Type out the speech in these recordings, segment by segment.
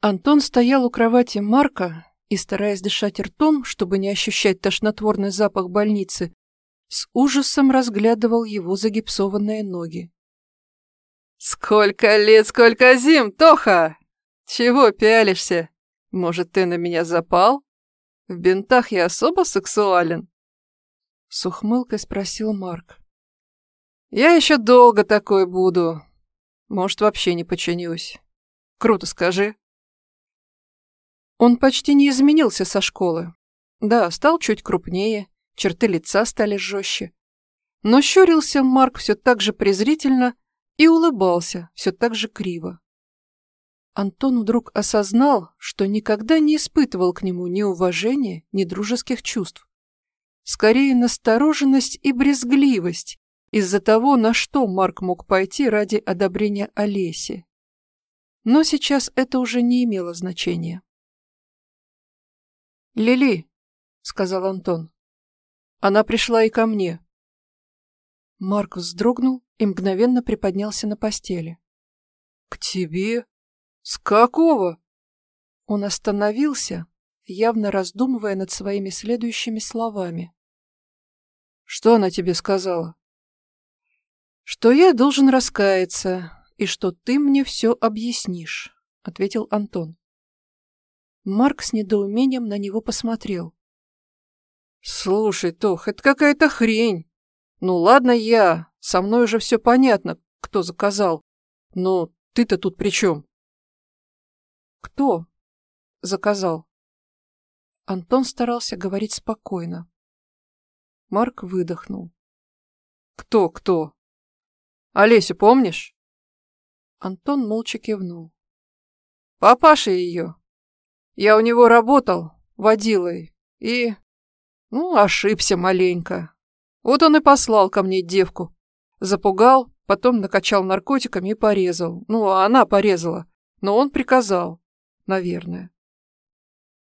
Антон стоял у кровати Марка и, стараясь дышать ртом, чтобы не ощущать тошнотворный запах больницы, с ужасом разглядывал его загипсованные ноги. «Сколько лет, сколько зим, Тоха! Чего пялишься? Может, ты на меня запал? В бинтах я особо сексуален?» С ухмылкой спросил Марк. «Я еще долго такой буду. Может, вообще не починюсь. Круто скажи». Он почти не изменился со школы. Да, стал чуть крупнее, черты лица стали жестче. Но щурился Марк все так же презрительно и улыбался все так же криво. Антон вдруг осознал, что никогда не испытывал к нему ни уважения, ни дружеских чувств. Скорее, настороженность и брезгливость из-за того, на что Марк мог пойти ради одобрения Олеси. Но сейчас это уже не имело значения. «Лили», — сказал Антон. «Она пришла и ко мне». Марк вздрогнул и мгновенно приподнялся на постели. «К тебе? С какого?» Он остановился, явно раздумывая над своими следующими словами. «Что она тебе сказала?» «Что я должен раскаяться, и что ты мне все объяснишь», — ответил Антон. Марк с недоумением на него посмотрел. «Слушай, Тох, это какая-то хрень. Ну ладно я, со мной уже все понятно, кто заказал. Но ты-то тут при чем?» «Кто?» заказал. Антон старался говорить спокойно. Марк выдохнул. «Кто, кто? Олесю помнишь?» Антон молча кивнул. «Папаша ее. Я у него работал, водилой, и... Ну, ошибся маленько. Вот он и послал ко мне девку. Запугал, потом накачал наркотиками и порезал. Ну, а она порезала. Но он приказал. Наверное.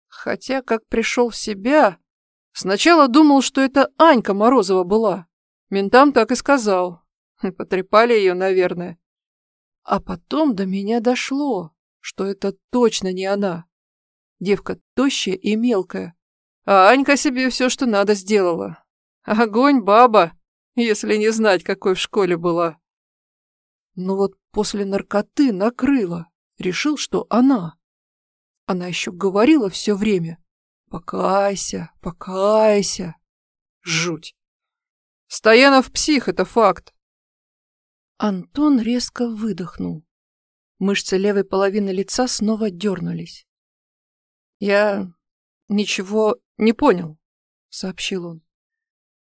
Хотя, как пришел в себя... Сначала думал, что это Анька Морозова была. Ментам так и сказал. Потрепали ее, наверное. А потом до меня дошло, что это точно не она. Девка тощая и мелкая. А Анька себе все, что надо, сделала. Огонь, баба, если не знать, какой в школе была. Но вот после наркоты накрыла. Решил, что она. Она еще говорила все время. Покайся, покайся. Жуть. Стоянов псих, это факт. Антон резко выдохнул. Мышцы левой половины лица снова дернулись. «Я ничего не понял», — сообщил он.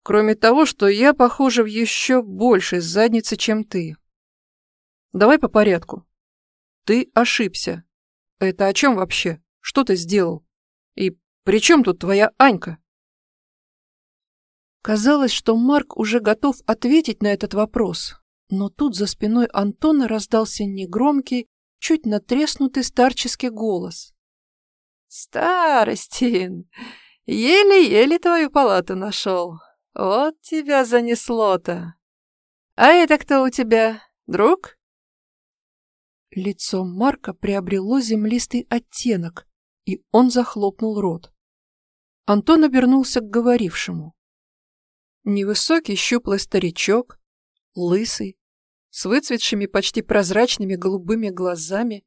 «Кроме того, что я, похоже, в еще большей заднице, чем ты. Давай по порядку. Ты ошибся. Это о чем вообще? Что ты сделал? И при чем тут твоя Анька?» Казалось, что Марк уже готов ответить на этот вопрос, но тут за спиной Антона раздался негромкий, чуть натреснутый старческий голос. Старостин, еле-еле твою палату нашел. Вот тебя занесло-то. А это кто у тебя, друг? Лицо Марка приобрело землистый оттенок, и он захлопнул рот. Антон обернулся к говорившему. Невысокий щуплый старичок, лысый, с выцветшими почти прозрачными голубыми глазами,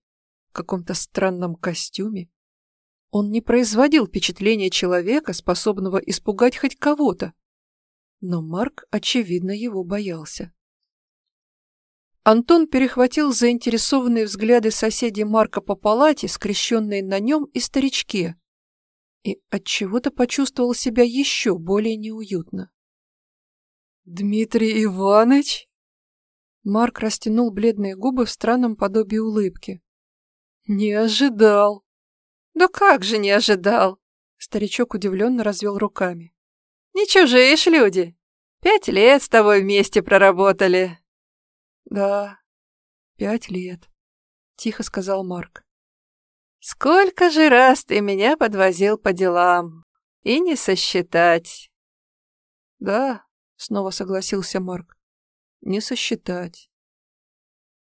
в каком-то странном костюме, он не производил впечатления человека, способного испугать хоть кого-то. Но Марк, очевидно, его боялся. Антон перехватил заинтересованные взгляды соседей Марка по палате, скрещенные на нем и старичке, и отчего-то почувствовал себя еще более неуютно. «Дмитрий Иванович?» Марк растянул бледные губы в странном подобии улыбки. «Не ожидал!» «Да как же не ожидал?» Старичок удивленно развел руками. «Не чужие ж люди. Пять лет с тобой вместе проработали». «Да, пять лет», — тихо сказал Марк. «Сколько же раз ты меня подвозил по делам, и не сосчитать». «Да, снова согласился Марк. Не сосчитать.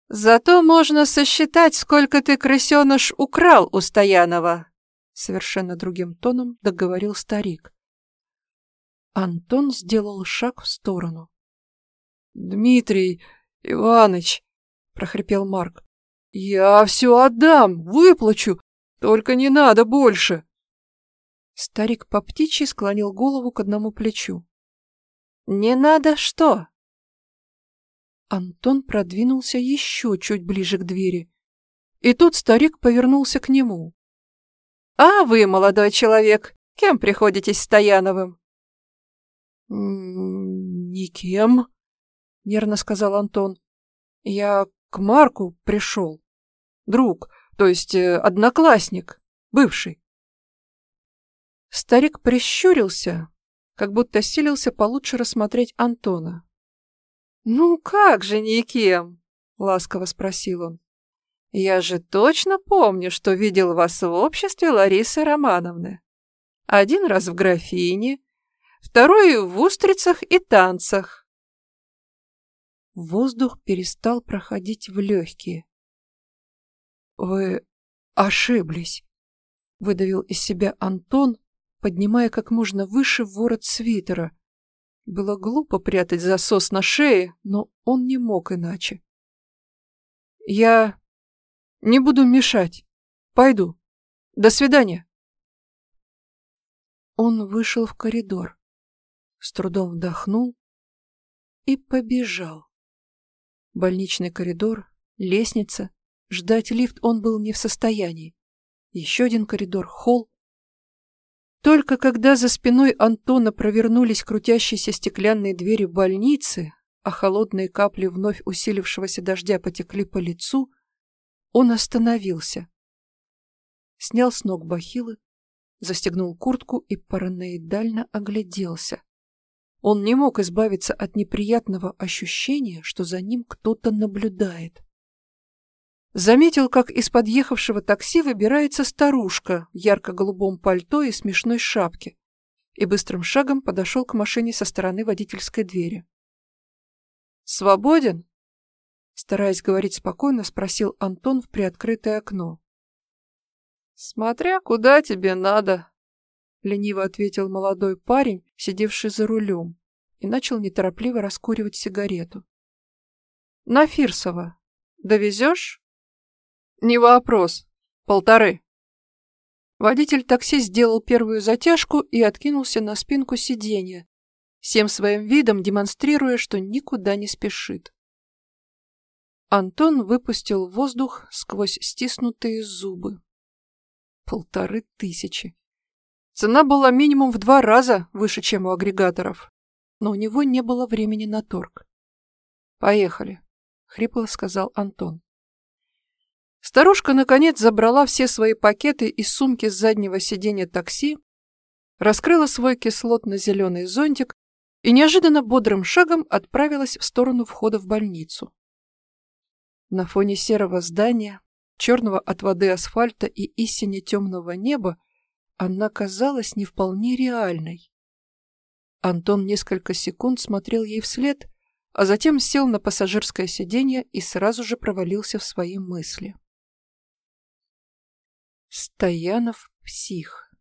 Зато можно сосчитать, сколько ты, крысеныш, украл у Стоянова, совершенно другим тоном договорил старик. Антон сделал шаг в сторону. «Дмитрий Иваныч!» — прохрипел Марк. «Я все отдам, выплачу, только не надо больше!» Старик по птичьи склонил голову к одному плечу. «Не надо что?» Антон продвинулся еще чуть ближе к двери. И тут старик повернулся к нему. «А вы, молодой человек, кем приходитесь Стояновым?» «Никем», — нервно сказал Антон. «Я к Марку пришел. Друг, то есть э, одноклассник, бывший». Старик прищурился, как будто силился получше рассмотреть Антона. «Ну как же никем?» — ласково спросил он. «Я же точно помню, что видел вас в обществе Ларисы Романовны. Один раз в графине, второй в устрицах и танцах. Воздух перестал проходить в легкие. «Вы ошиблись», — выдавил из себя Антон, поднимая как можно выше ворот свитера. Было глупо прятать засос на шее, но он не мог иначе. «Я не буду мешать. Пойду. До свидания». Он вышел в коридор с трудом вдохнул и побежал. Больничный коридор, лестница. Ждать лифт он был не в состоянии. Еще один коридор, холл. Только когда за спиной Антона провернулись крутящиеся стеклянные двери больницы, а холодные капли вновь усилившегося дождя потекли по лицу, он остановился. Снял с ног бахилы, застегнул куртку и параноидально огляделся. Он не мог избавиться от неприятного ощущения, что за ним кто-то наблюдает. Заметил, как из подъехавшего такси выбирается старушка в ярко-голубом пальто и смешной шапке, и быстрым шагом подошел к машине со стороны водительской двери. «Свободен?» Стараясь говорить спокойно, спросил Антон в приоткрытое окно. «Смотря куда тебе надо», лениво ответил молодой парень, сидевший за рулем, и начал неторопливо раскуривать сигарету. На Фирсова. Довезешь? Не вопрос. Полторы. Водитель такси сделал первую затяжку и откинулся на спинку сиденья, всем своим видом демонстрируя, что никуда не спешит. Антон выпустил воздух сквозь стиснутые зубы. Полторы тысячи. Цена была минимум в два раза выше, чем у агрегаторов, но у него не было времени на торг. «Поехали», — хрипло сказал Антон. Старушка, наконец, забрала все свои пакеты из сумки с заднего сиденья такси, раскрыла свой кислотно-зеленый зонтик и неожиданно бодрым шагом отправилась в сторону входа в больницу. На фоне серого здания, черного от воды асфальта и истине темного неба она казалась не вполне реальной. Антон несколько секунд смотрел ей вслед, а затем сел на пассажирское сиденье и сразу же провалился в свои мысли. Стоянов псих.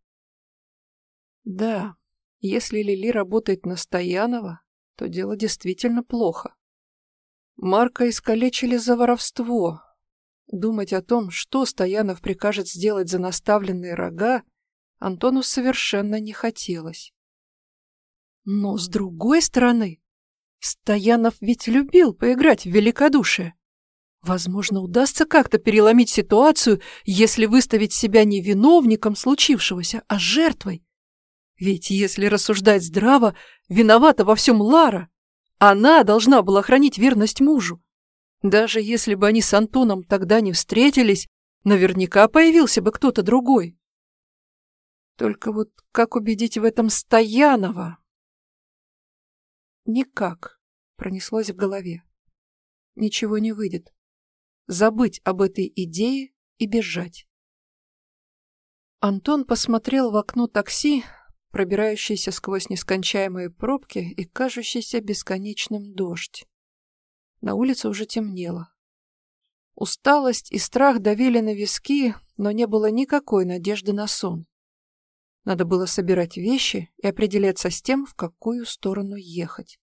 Да, если Лили работает на Стоянова, то дело действительно плохо. Марка искалечили за воровство. Думать о том, что Стоянов прикажет сделать за наставленные рога, Антону совершенно не хотелось. Но, с другой стороны, Стоянов ведь любил поиграть в великодушие. Возможно, удастся как-то переломить ситуацию, если выставить себя не виновником случившегося, а жертвой. Ведь, если рассуждать здраво, виновата во всем Лара. Она должна была хранить верность мужу. Даже если бы они с Антоном тогда не встретились, наверняка появился бы кто-то другой. Только вот как убедить в этом Стоянова? Никак, пронеслось в голове. Ничего не выйдет. Забыть об этой идее и бежать. Антон посмотрел в окно такси, пробирающийся сквозь нескончаемые пробки и кажущийся бесконечным дождь. На улице уже темнело. Усталость и страх давили на виски, но не было никакой надежды на сон. Надо было собирать вещи и определяться с тем, в какую сторону ехать.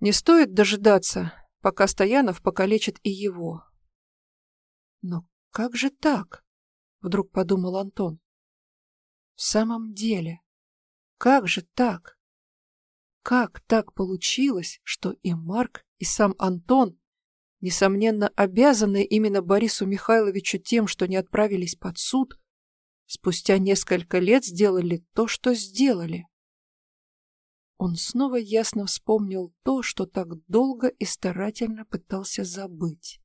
Не стоит дожидаться, пока Стоянов покалечит и его. Но как же так? Вдруг подумал Антон. В самом деле, как же так? Как так получилось, что и Марк, и сам Антон, несомненно обязанные именно Борису Михайловичу тем, что не отправились под суд, спустя несколько лет сделали то, что сделали. Он снова ясно вспомнил то, что так долго и старательно пытался забыть.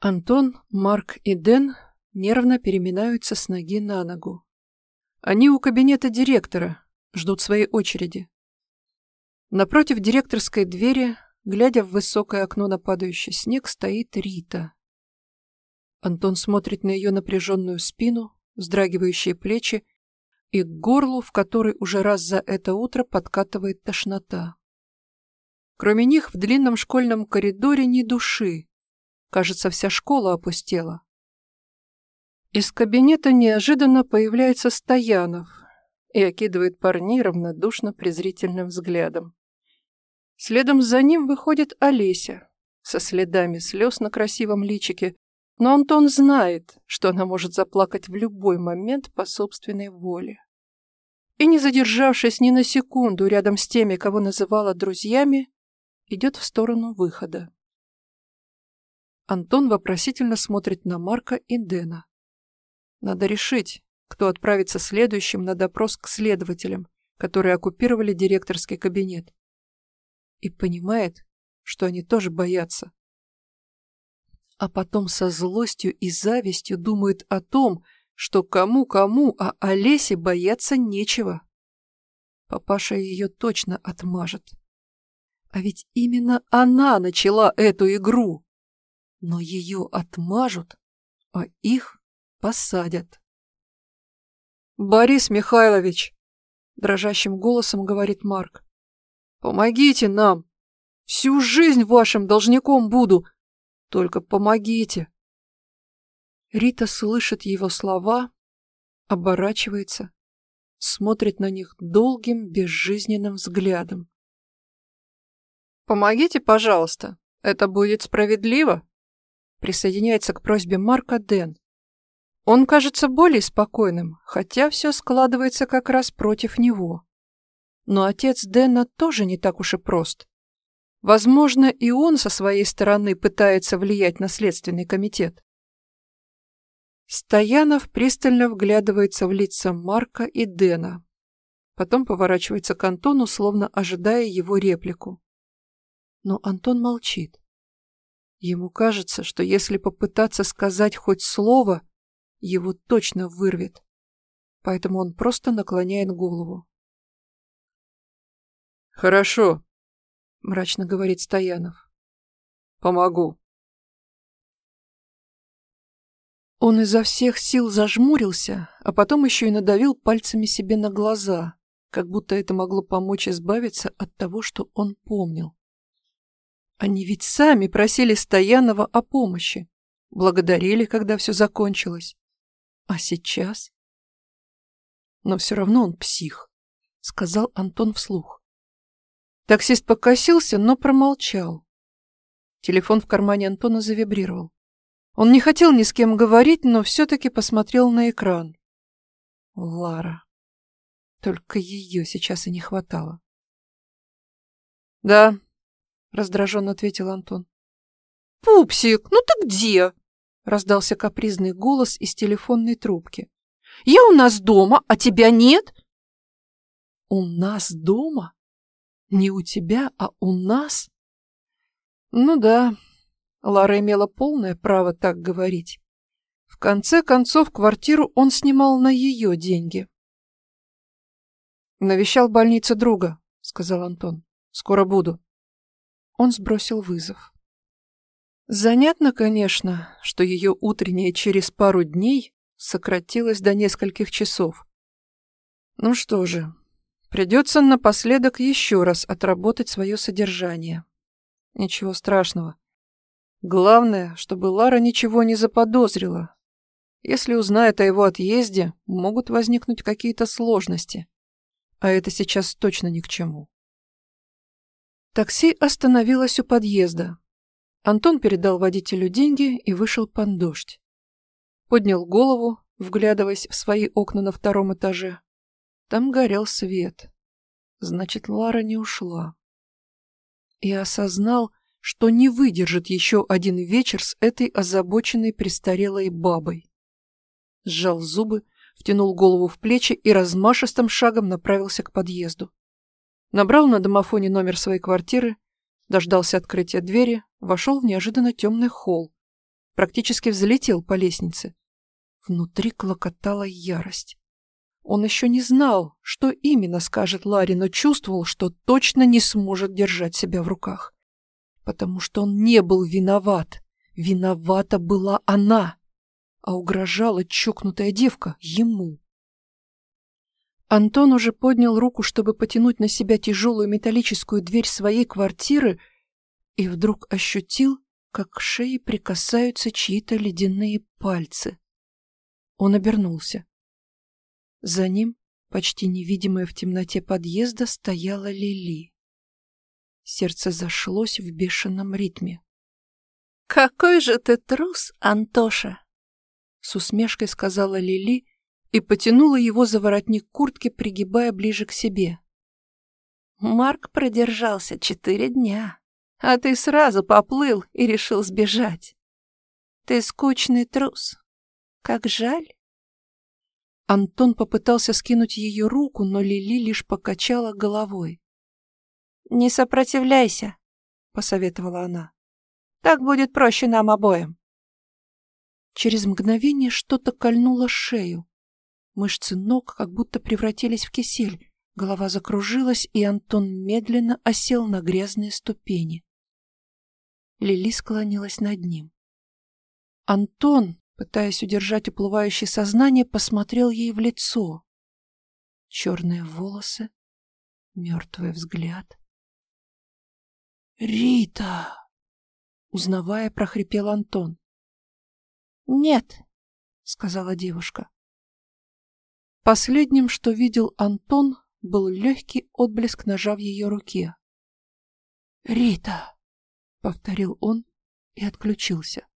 Антон, Марк и Дэн нервно переминаются с ноги на ногу. Они у кабинета директора, ждут своей очереди. Напротив директорской двери, глядя в высокое окно на падающий снег, стоит Рита. Антон смотрит на ее напряженную спину, вздрагивающие плечи и к горлу, в который уже раз за это утро подкатывает тошнота. Кроме них в длинном школьном коридоре ни души. Кажется, вся школа опустела. Из кабинета неожиданно появляется Стоянов и окидывает парней равнодушно презрительным взглядом. Следом за ним выходит Олеся со следами слез на красивом личике но Антон знает, что она может заплакать в любой момент по собственной воле. И не задержавшись ни на секунду рядом с теми, кого называла друзьями, идет в сторону выхода. Антон вопросительно смотрит на Марка и Дэна. Надо решить, кто отправится следующим на допрос к следователям, которые оккупировали директорский кабинет. И понимает, что они тоже боятся а потом со злостью и завистью думает о том, что кому-кому, а Олесе бояться нечего. Папаша ее точно отмажет. А ведь именно она начала эту игру. Но ее отмажут, а их посадят. «Борис Михайлович!» — дрожащим голосом говорит Марк. «Помогите нам! Всю жизнь вашим должником буду, только помогите!» Рита слышит его слова, оборачивается, смотрит на них долгим, безжизненным взглядом. «Помогите, пожалуйста, это будет справедливо!» Присоединяется к просьбе Марка Дэн. Он кажется более спокойным, хотя все складывается как раз против него. Но отец Дэна тоже не так уж и прост. Возможно, и он со своей стороны пытается влиять на Следственный комитет. Стоянов пристально вглядывается в лица Марка и Дэна. Потом поворачивается к Антону, словно ожидая его реплику. Но Антон молчит. Ему кажется, что если попытаться сказать хоть слово, его точно вырвет. Поэтому он просто наклоняет голову. «Хорошо», — мрачно говорит Стоянов. «Помогу». Он изо всех сил зажмурился, а потом еще и надавил пальцами себе на глаза, как будто это могло помочь избавиться от того, что он помнил. Они ведь сами просили Стоянова о помощи, благодарили, когда все закончилось. А сейчас? Но все равно он псих, сказал Антон вслух. Таксист покосился, но промолчал. Телефон в кармане Антона завибрировал. Он не хотел ни с кем говорить, но все-таки посмотрел на экран. Лара. Только ее сейчас и не хватало. «Да», — раздраженно ответил Антон. «Пупсик, ну ты где?» — раздался капризный голос из телефонной трубки. «Я у нас дома, а тебя нет?» «У нас дома?» Не у тебя, а у нас? Ну да, Лара имела полное право так говорить. В конце концов, квартиру он снимал на ее деньги. «Навещал в больнице друга», — сказал Антон. «Скоро буду». Он сбросил вызов. Занятно, конечно, что ее утреннее через пару дней сократилось до нескольких часов. Ну что же, придется напоследок еще раз отработать свое содержание. Ничего страшного. Главное, чтобы Лара ничего не заподозрила. Если узнает о его отъезде, могут возникнуть какие-то сложности. А это сейчас точно ни к чему. Такси остановилось у подъезда. Антон передал водителю деньги и вышел под дождь. Поднял голову, вглядываясь в свои окна на втором этаже. Там горел свет. Значит, Лара не ушла. И осознал, что не выдержит еще один вечер с этой озабоченной престарелой бабой. Сжал зубы, втянул голову в плечи и размашистым шагом направился к подъезду. Набрал на домофоне номер своей квартиры, дождался открытия двери, вошел в неожиданно темный холл. Практически взлетел по лестнице. Внутри клокотала ярость. Он еще не знал, что именно скажет Ларри, но чувствовал, что точно не сможет держать себя в руках. Потому что он не был виноват. Виновата была она, а угрожала чокнутая девка ему. Антон уже поднял руку, чтобы потянуть на себя тяжелую металлическую дверь своей квартиры, и вдруг ощутил, как к шее прикасаются чьи-то ледяные пальцы. Он обернулся. За ним, почти невидимая в темноте подъезда, стояла Лили. Сердце зашлось в бешеном ритме. «Какой же ты трус, Антоша!» С усмешкой сказала Лили и потянула его за воротник куртки, пригибая ближе к себе. «Марк продержался четыре дня, а ты сразу поплыл и решил сбежать. Ты скучный трус. Как жаль». Антон попытался скинуть ее руку, но Лили лишь покачала головой. «Не сопротивляйся», — посоветовала она. «Так будет проще нам обоим». Через мгновение что-то кольнуло шею. Мышцы ног как будто превратились в кисель, голова закружилась, и Антон медленно осел на грязные ступени. Лили склонилась над ним. Антон, пытаясь удержать уплывающее сознание, посмотрел ей в лицо. Черные волосы, мертвый взгляд. «Рита!» — узнавая, прохрипел Антон. «Нет», — сказала девушка. Последним, что видел Антон, был легкий отблеск ножа в ее руке. «Рита!» — повторил он и отключился.